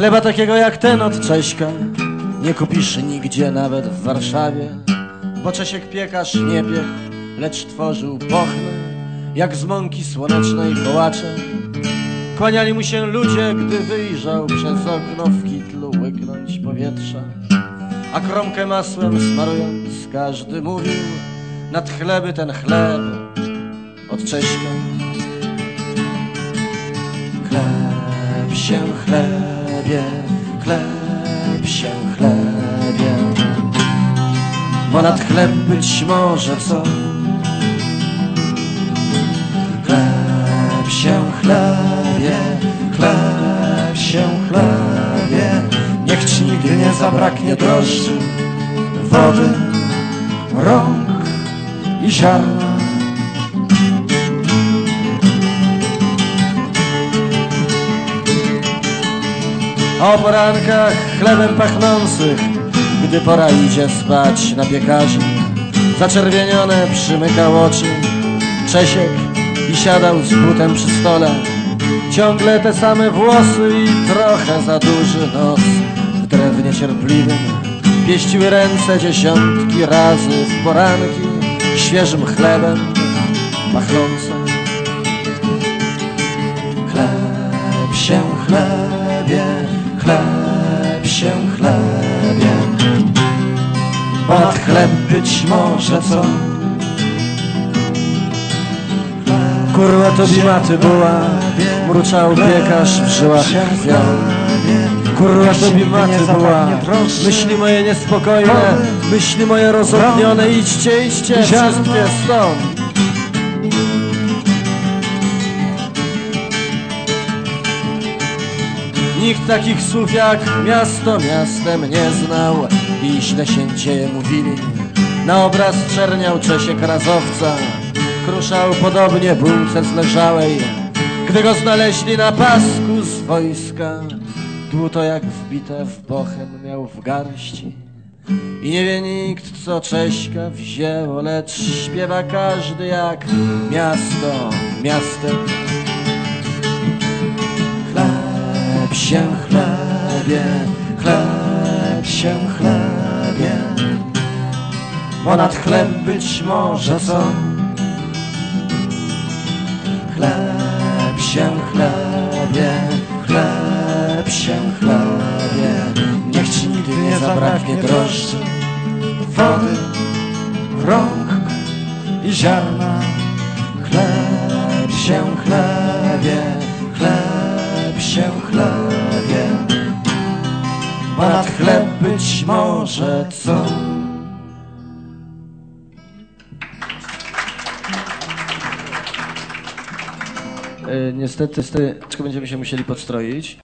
Chleba takiego jak ten od Cześka nie kupisz nigdzie, nawet w Warszawie. Bo Czesiek piekarz nie piekł, lecz tworzył pochny, jak z mąki słonecznej kołacze. Kłaniali mu się ludzie, gdy wyjrzał przez okno w kitlu łyknąć powietrza. A kromkę masłem smarując, każdy mówił nad chleby ten chleb od Cześka. Chleb się chlebie, chleb się chlebie, bo nad chleb być może co? Chleb się chlebie, chleb się chlebie, niech ci nigdy nie zabraknie drożdży, wody, rąk i ziarna. O porankach chlebem pachnących, gdy pora idzie spać na piekarzy, zaczerwienione przymykał oczy, Czesiek i siadał z butem przy stole. Ciągle te same włosy i trochę za duży nos w drewnie cierpliwym. Pieściły ręce dziesiątki razy w poranki świeżym chlebem pachnące. Chleb się chlebie, chleb się chlebie, ponad chleb być może co? Kurwa to bimaty była, mruczał piekarz w żyłach krwią. Kurwa to bimaty była, myśli moje niespokojne, myśli moje rozodnione, idźcie, idźcie, wszystkie stąd. Nikt takich słów jak miasto miastem nie znał i źle się dzieje mówili. Na obraz czerniał Czesiek razowca, kruszał podobnie bułce zleżałej. Gdy go znaleźli na pasku z wojska, dłuto jak wbite w bochem miał w garści. I nie wie nikt, co Cześka wzięło, lecz śpiewa każdy jak miasto miastem. Się chlebie, chleb się chlebie, ponad chleb być może co? Chleb się chlebie, chleb się chlebie, niech ci nigdy nie zabraknie drożdży, wody, rąk i ziarna. Chleb się chlebie, być może co? E, Niestety, niestety, będziemy się musieli podstroić.